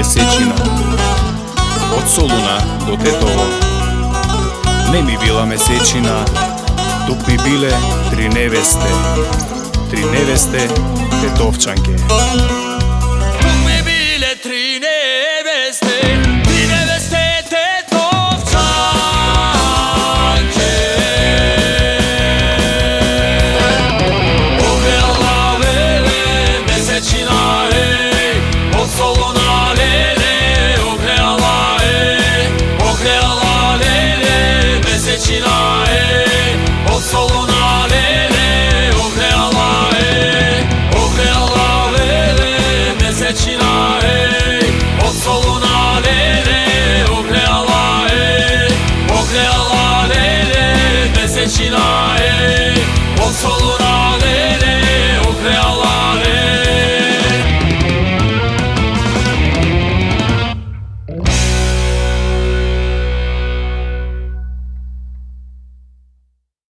Месечина. Од Солуна до Тетово. Не ми била месечина Тук би биле три невесте. Три невесте Тетовчанке. Тук би биле три невесте that you